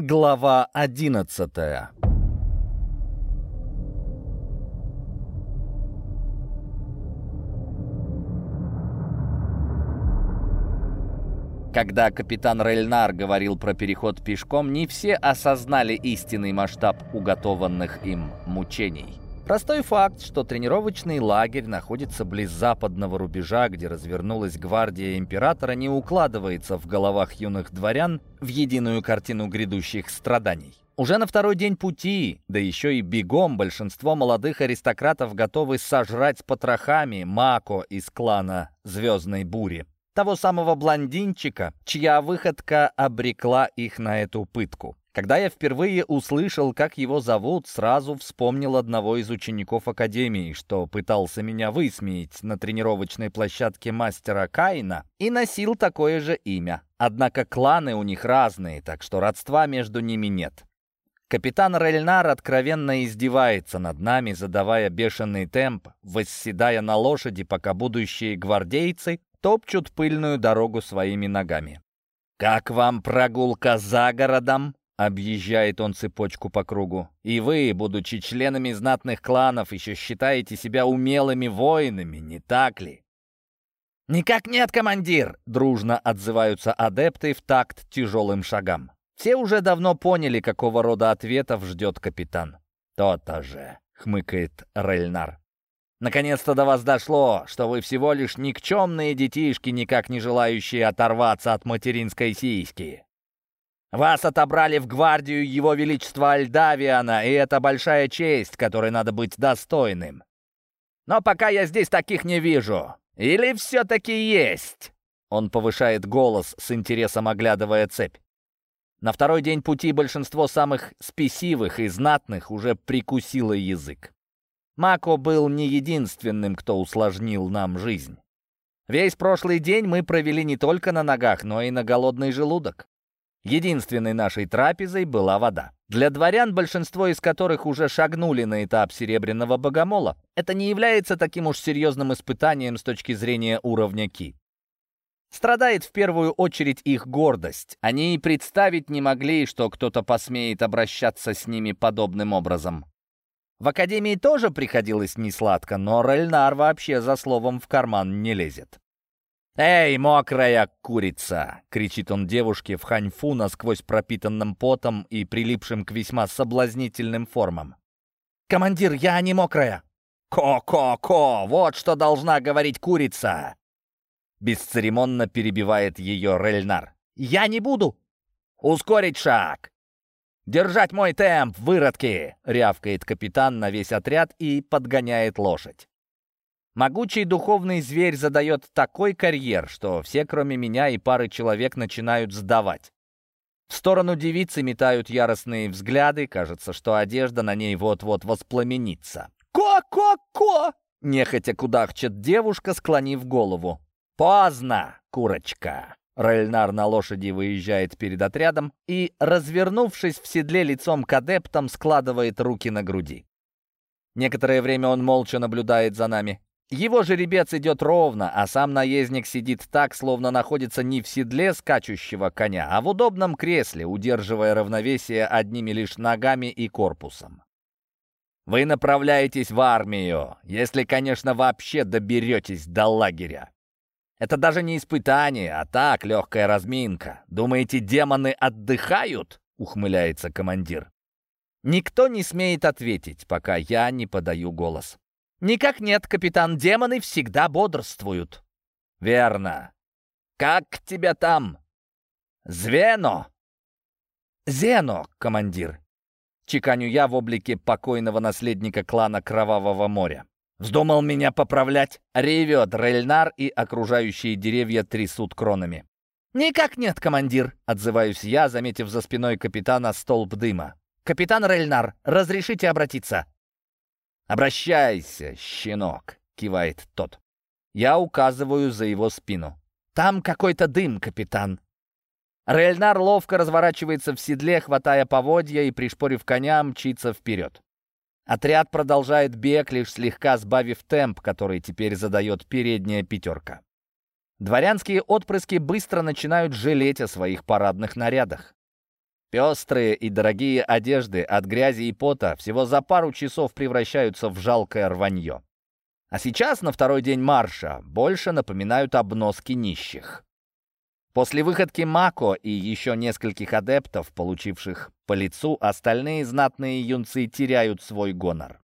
Глава одиннадцатая Когда капитан Рельнар говорил про переход пешком, не все осознали истинный масштаб уготованных им мучений. Простой факт, что тренировочный лагерь находится близ западного рубежа, где развернулась гвардия императора, не укладывается в головах юных дворян в единую картину грядущих страданий. Уже на второй день пути, да еще и бегом, большинство молодых аристократов готовы сожрать с потрохами Мако из клана Звездной Бури. Того самого блондинчика, чья выходка обрекла их на эту пытку. Когда я впервые услышал, как его зовут, сразу вспомнил одного из учеников Академии, что пытался меня высмеять на тренировочной площадке мастера Каина и носил такое же имя. Однако кланы у них разные, так что родства между ними нет. Капитан Рельнар откровенно издевается над нами, задавая бешеный темп, восседая на лошади, пока будущие гвардейцы топчут пыльную дорогу своими ногами. «Как вам прогулка за городом?» Объезжает он цепочку по кругу. И вы, будучи членами знатных кланов, еще считаете себя умелыми воинами, не так ли? «Никак нет, командир!» — дружно отзываются адепты в такт тяжелым шагам. Все уже давно поняли, какого рода ответов ждет капитан. «То-то же!» — хмыкает Рельнар. «Наконец-то до вас дошло, что вы всего лишь никчемные детишки, никак не желающие оторваться от материнской сиськи. Вас отобрали в гвардию Его Величества Альдавиана, и это большая честь, которой надо быть достойным. Но пока я здесь таких не вижу. Или все-таки есть?» Он повышает голос, с интересом оглядывая цепь. На второй день пути большинство самых спесивых и знатных уже прикусило язык. Мако был не единственным, кто усложнил нам жизнь. Весь прошлый день мы провели не только на ногах, но и на голодный желудок. Единственной нашей трапезой была вода. Для дворян, большинство из которых уже шагнули на этап серебряного богомола, это не является таким уж серьезным испытанием с точки зрения уровня ки. Страдает в первую очередь их гордость. Они и представить не могли, что кто-то посмеет обращаться с ними подобным образом. В академии тоже приходилось несладко, но Рельнар вообще за словом в карман не лезет. «Эй, мокрая курица!» — кричит он девушке в ханьфу насквозь пропитанным потом и прилипшим к весьма соблазнительным формам. «Командир, я не мокрая!» «Ко-ко-ко! Вот что должна говорить курица!» Бесцеремонно перебивает ее Рельнар. «Я не буду!» «Ускорить шаг!» «Держать мой темп, выродки!» — рявкает капитан на весь отряд и подгоняет лошадь. Могучий духовный зверь задает такой карьер, что все, кроме меня и пары человек, начинают сдавать. В сторону девицы метают яростные взгляды, кажется, что одежда на ней вот-вот воспламенится. «Ко-ко-ко!» — нехотя кудахчет девушка, склонив голову. «Поздно, курочка!» Рельнар на лошади выезжает перед отрядом и, развернувшись в седле лицом к адептам, складывает руки на груди. Некоторое время он молча наблюдает за нами. Его жеребец идет ровно, а сам наездник сидит так, словно находится не в седле скачущего коня, а в удобном кресле, удерживая равновесие одними лишь ногами и корпусом. Вы направляетесь в армию, если, конечно, вообще доберетесь до лагеря. Это даже не испытание, а так, легкая разминка. Думаете, демоны отдыхают? Ухмыляется командир. Никто не смеет ответить, пока я не подаю голос. «Никак нет, капитан. Демоны всегда бодрствуют». «Верно. Как тебя там?» «Звено!» «Зено, командир!» Чеканю я в облике покойного наследника клана Кровавого моря. Вздумал меня поправлять? Ревет Рельнар, и окружающие деревья трясут кронами. «Никак нет, командир!» — отзываюсь я, заметив за спиной капитана столб дыма. «Капитан Рельнар, разрешите обратиться?» «Обращайся, щенок!» — кивает тот. Я указываю за его спину. «Там какой-то дым, капитан!» Рельнар ловко разворачивается в седле, хватая поводья и, пришпорив коня, мчится вперед. Отряд продолжает бег, лишь слегка сбавив темп, который теперь задает передняя пятерка. Дворянские отпрыски быстро начинают жалеть о своих парадных нарядах. Пестрые и дорогие одежды от грязи и пота всего за пару часов превращаются в жалкое рванье. А сейчас, на второй день марша, больше напоминают обноски нищих. После выходки Мако и еще нескольких адептов, получивших по лицу, остальные знатные юнцы теряют свой гонор.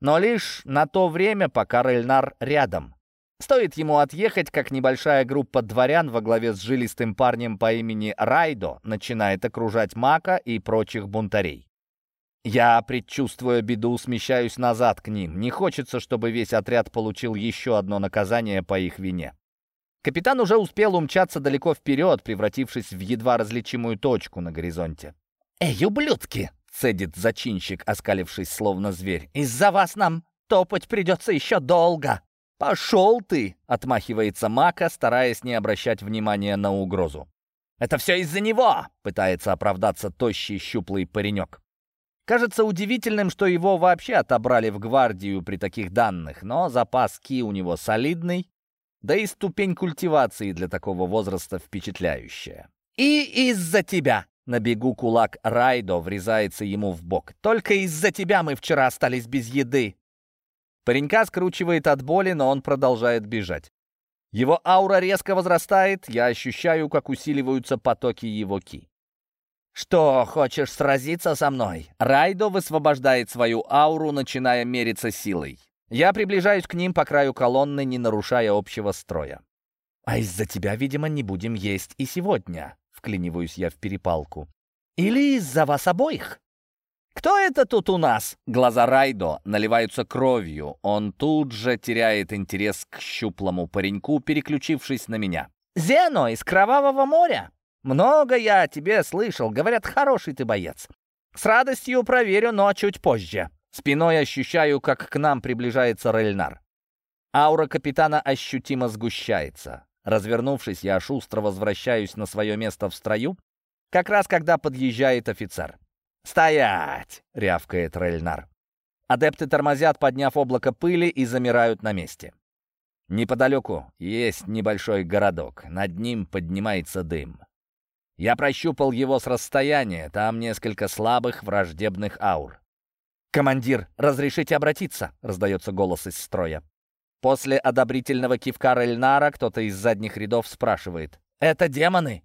Но лишь на то время, пока Рельнар рядом. Стоит ему отъехать, как небольшая группа дворян во главе с жилистым парнем по имени Райдо начинает окружать Мака и прочих бунтарей. Я, предчувствуя беду, смещаюсь назад к ним. Не хочется, чтобы весь отряд получил еще одно наказание по их вине. Капитан уже успел умчаться далеко вперед, превратившись в едва различимую точку на горизонте. «Эй, ублюдки!» — цедит зачинщик, оскалившись словно зверь. «Из-за вас нам топать придется еще долго!» «Пошел ты!» — отмахивается Мака, стараясь не обращать внимания на угрозу. «Это все из-за него!» — пытается оправдаться тощий щуплый паренек. Кажется удивительным, что его вообще отобрали в гвардию при таких данных, но запас ки у него солидный, да и ступень культивации для такого возраста впечатляющая. «И из-за тебя!» — на бегу кулак Райдо врезается ему в бок. «Только из-за тебя мы вчера остались без еды!» Паренька скручивает от боли, но он продолжает бежать. Его аура резко возрастает, я ощущаю, как усиливаются потоки его ки. «Что, хочешь сразиться со мной?» Райдо высвобождает свою ауру, начиная мериться силой. Я приближаюсь к ним по краю колонны, не нарушая общего строя. «А из-за тебя, видимо, не будем есть и сегодня», — вклиниваюсь я в перепалку. «Или из-за вас обоих?» «Кто это тут у нас?» Глаза Райдо наливаются кровью. Он тут же теряет интерес к щуплому пареньку, переключившись на меня. «Зено из Кровавого моря? Много я о тебе слышал. Говорят, хороший ты боец. С радостью проверю, но чуть позже». Спиной ощущаю, как к нам приближается Рельнар. Аура капитана ощутимо сгущается. Развернувшись, я шустро возвращаюсь на свое место в строю, как раз когда подъезжает офицер. «Стоять!» — рявкает Рельнар. Адепты тормозят, подняв облако пыли, и замирают на месте. Неподалеку есть небольшой городок. Над ним поднимается дым. Я прощупал его с расстояния. Там несколько слабых враждебных аур. «Командир, разрешите обратиться?» — раздается голос из строя. После одобрительного кивка Рельнара кто-то из задних рядов спрашивает. «Это демоны?»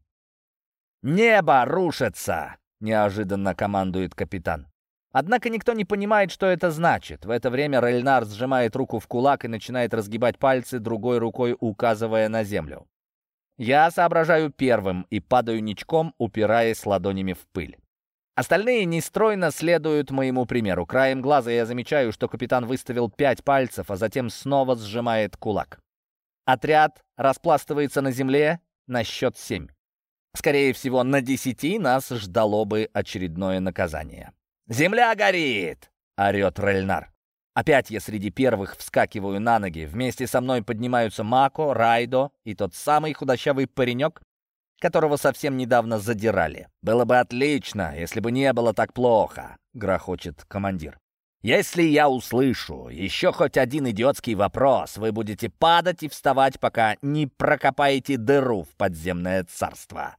«Небо рушится!» — неожиданно командует капитан. Однако никто не понимает, что это значит. В это время Рельнар сжимает руку в кулак и начинает разгибать пальцы, другой рукой указывая на землю. Я соображаю первым и падаю ничком, упираясь ладонями в пыль. Остальные нестройно следуют моему примеру. Краем глаза я замечаю, что капитан выставил пять пальцев, а затем снова сжимает кулак. Отряд распластывается на земле на счет семь. Скорее всего, на десяти нас ждало бы очередное наказание. «Земля горит!» — орет Рельнар. Опять я среди первых вскакиваю на ноги. Вместе со мной поднимаются Мако, Райдо и тот самый худощавый паренек, которого совсем недавно задирали. «Было бы отлично, если бы не было так плохо», — грохочет командир. «Если я услышу еще хоть один идиотский вопрос, вы будете падать и вставать, пока не прокопаете дыру в подземное царство».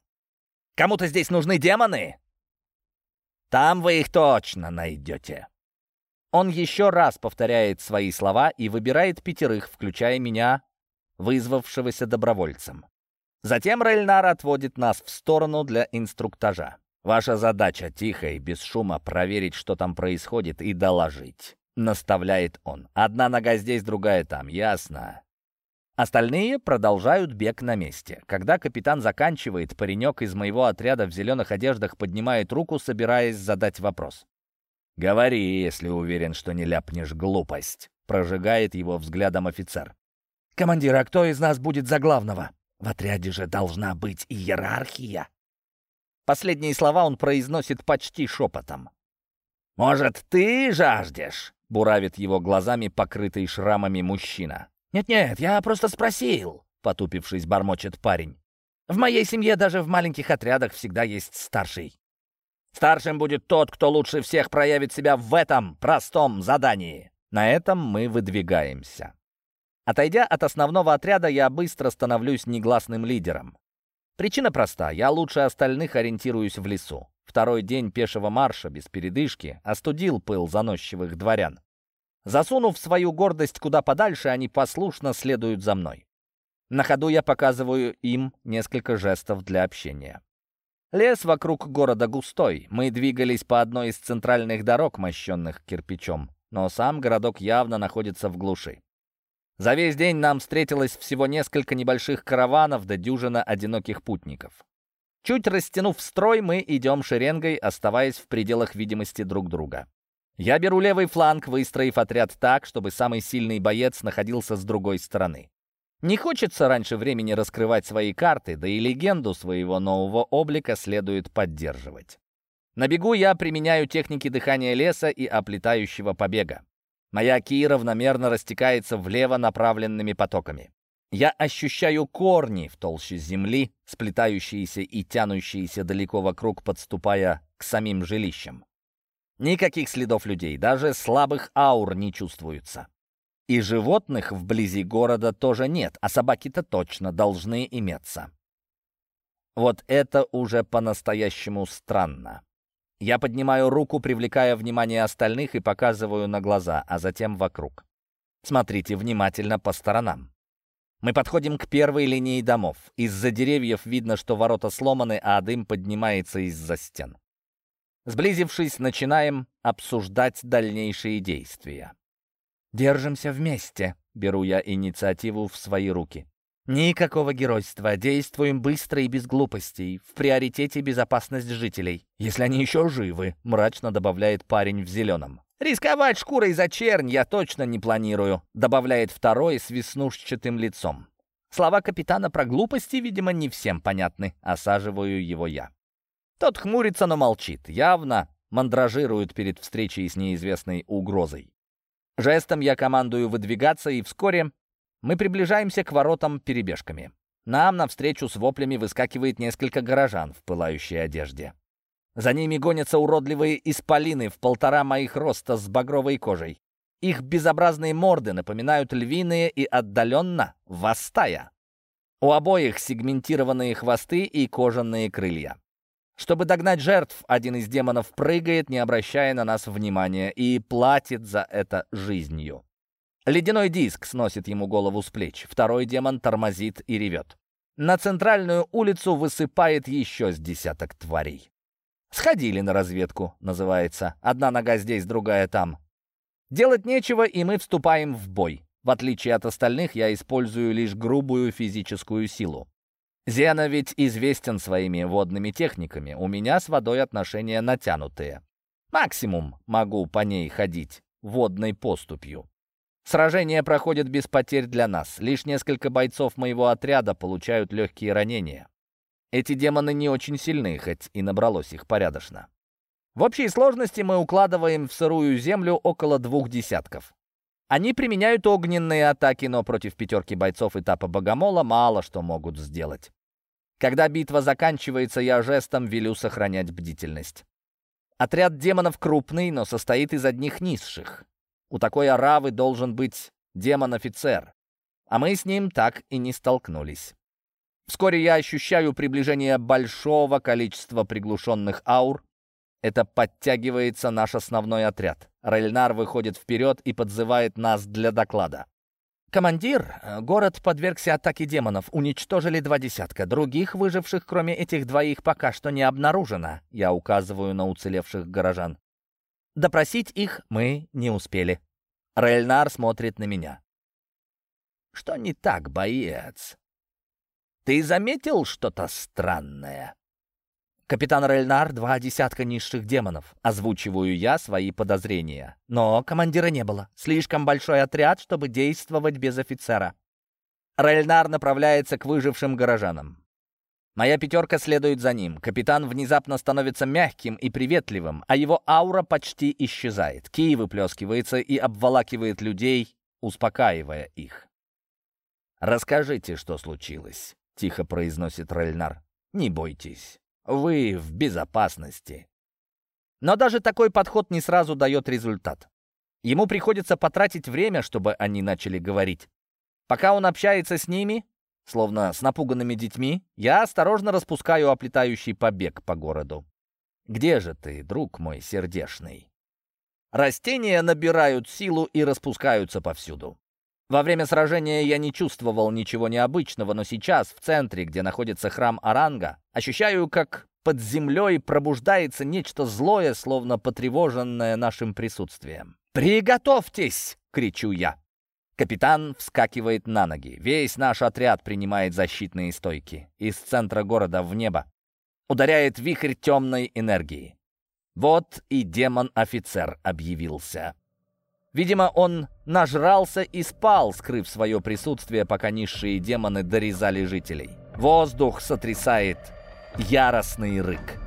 Кому-то здесь нужны демоны? Там вы их точно найдете. Он еще раз повторяет свои слова и выбирает пятерых, включая меня, вызвавшегося добровольцем. Затем Рельнар отводит нас в сторону для инструктажа. Ваша задача тихо и без шума проверить, что там происходит, и доложить. Наставляет он. Одна нога здесь, другая там. Ясно. Остальные продолжают бег на месте. Когда капитан заканчивает, паренек из моего отряда в зеленых одеждах поднимает руку, собираясь задать вопрос. «Говори, если уверен, что не ляпнешь глупость», — прожигает его взглядом офицер. «Командир, а кто из нас будет за главного? В отряде же должна быть иерархия». Последние слова он произносит почти шепотом. «Может, ты жаждешь?» — буравит его глазами покрытый шрамами мужчина. «Нет-нет, я просто спросил», — потупившись, бормочет парень. «В моей семье даже в маленьких отрядах всегда есть старший. Старшим будет тот, кто лучше всех проявит себя в этом простом задании». На этом мы выдвигаемся. Отойдя от основного отряда, я быстро становлюсь негласным лидером. Причина проста. Я лучше остальных ориентируюсь в лесу. Второй день пешего марша без передышки остудил пыл заносчивых дворян. Засунув свою гордость куда подальше, они послушно следуют за мной. На ходу я показываю им несколько жестов для общения. Лес вокруг города густой. Мы двигались по одной из центральных дорог, мощенных кирпичом. Но сам городок явно находится в глуши. За весь день нам встретилось всего несколько небольших караванов да дюжина одиноких путников. Чуть растянув строй, мы идем шеренгой, оставаясь в пределах видимости друг друга. Я беру левый фланг, выстроив отряд так, чтобы самый сильный боец находился с другой стороны. Не хочется раньше времени раскрывать свои карты, да и легенду своего нового облика следует поддерживать. На бегу я применяю техники дыхания леса и оплетающего побега. Моя ки равномерно растекается влево направленными потоками. Я ощущаю корни в толще земли, сплетающиеся и тянущиеся далеко вокруг, подступая к самим жилищам. Никаких следов людей, даже слабых аур не чувствуются. И животных вблизи города тоже нет, а собаки-то точно должны иметься. Вот это уже по-настоящему странно. Я поднимаю руку, привлекая внимание остальных и показываю на глаза, а затем вокруг. Смотрите внимательно по сторонам. Мы подходим к первой линии домов. Из-за деревьев видно, что ворота сломаны, а дым поднимается из-за стен. Сблизившись, начинаем обсуждать дальнейшие действия. «Держимся вместе», — беру я инициативу в свои руки. «Никакого геройства. Действуем быстро и без глупостей. В приоритете безопасность жителей. Если они еще живы», — мрачно добавляет парень в зеленом. «Рисковать шкурой за чернь я точно не планирую», — добавляет второй с веснушчатым лицом. Слова капитана про глупости, видимо, не всем понятны. Осаживаю его я. Тот хмурится, но молчит. Явно мандражирует перед встречей с неизвестной угрозой. Жестом я командую выдвигаться, и вскоре мы приближаемся к воротам перебежками. Нам навстречу с воплями выскакивает несколько горожан в пылающей одежде. За ними гонятся уродливые исполины в полтора моих роста с багровой кожей. Их безобразные морды напоминают львиные и отдаленно восстая. У обоих сегментированные хвосты и кожаные крылья. Чтобы догнать жертв, один из демонов прыгает, не обращая на нас внимания, и платит за это жизнью. Ледяной диск сносит ему голову с плеч. Второй демон тормозит и ревет. На центральную улицу высыпает еще с десяток тварей. «Сходили на разведку», называется. Одна нога здесь, другая там. Делать нечего, и мы вступаем в бой. В отличие от остальных, я использую лишь грубую физическую силу. Зена ведь известен своими водными техниками. У меня с водой отношения натянутые. Максимум могу по ней ходить водной поступью. Сражение проходит без потерь для нас. Лишь несколько бойцов моего отряда получают легкие ранения. Эти демоны не очень сильны, хоть и набралось их порядочно. В общей сложности мы укладываем в сырую землю около двух десятков. Они применяют огненные атаки, но против пятерки бойцов этапа Богомола мало что могут сделать. Когда битва заканчивается, я жестом велю сохранять бдительность. Отряд демонов крупный, но состоит из одних низших. У такой оравы должен быть демон-офицер. А мы с ним так и не столкнулись. Вскоре я ощущаю приближение большого количества приглушенных аур. Это подтягивается наш основной отряд. Рельнар выходит вперед и подзывает нас для доклада. «Командир, город подвергся атаке демонов. Уничтожили два десятка. Других выживших, кроме этих двоих, пока что не обнаружено». Я указываю на уцелевших горожан. Допросить их мы не успели. Рельнар смотрит на меня. «Что не так, боец? Ты заметил что-то странное?» «Капитан Рельнар — два десятка низших демонов», — озвучиваю я свои подозрения. Но командира не было. Слишком большой отряд, чтобы действовать без офицера. Рельнар направляется к выжившим горожанам. Моя пятерка следует за ним. Капитан внезапно становится мягким и приветливым, а его аура почти исчезает. Кий выплескивается и обволакивает людей, успокаивая их. «Расскажите, что случилось», — тихо произносит Рельнар. «Не бойтесь». Вы в безопасности. Но даже такой подход не сразу дает результат. Ему приходится потратить время, чтобы они начали говорить. Пока он общается с ними, словно с напуганными детьми, я осторожно распускаю оплетающий побег по городу. Где же ты, друг мой сердешный? Растения набирают силу и распускаются повсюду. Во время сражения я не чувствовал ничего необычного, но сейчас, в центре, где находится храм Аранга, ощущаю, как под землей пробуждается нечто злое, словно потревоженное нашим присутствием. «Приготовьтесь!» — кричу я. Капитан вскакивает на ноги. Весь наш отряд принимает защитные стойки. Из центра города в небо ударяет вихрь темной энергии. Вот и демон-офицер объявился. Видимо, он нажрался и спал, скрыв свое присутствие, пока низшие демоны дорезали жителей. Воздух сотрясает яростный рык.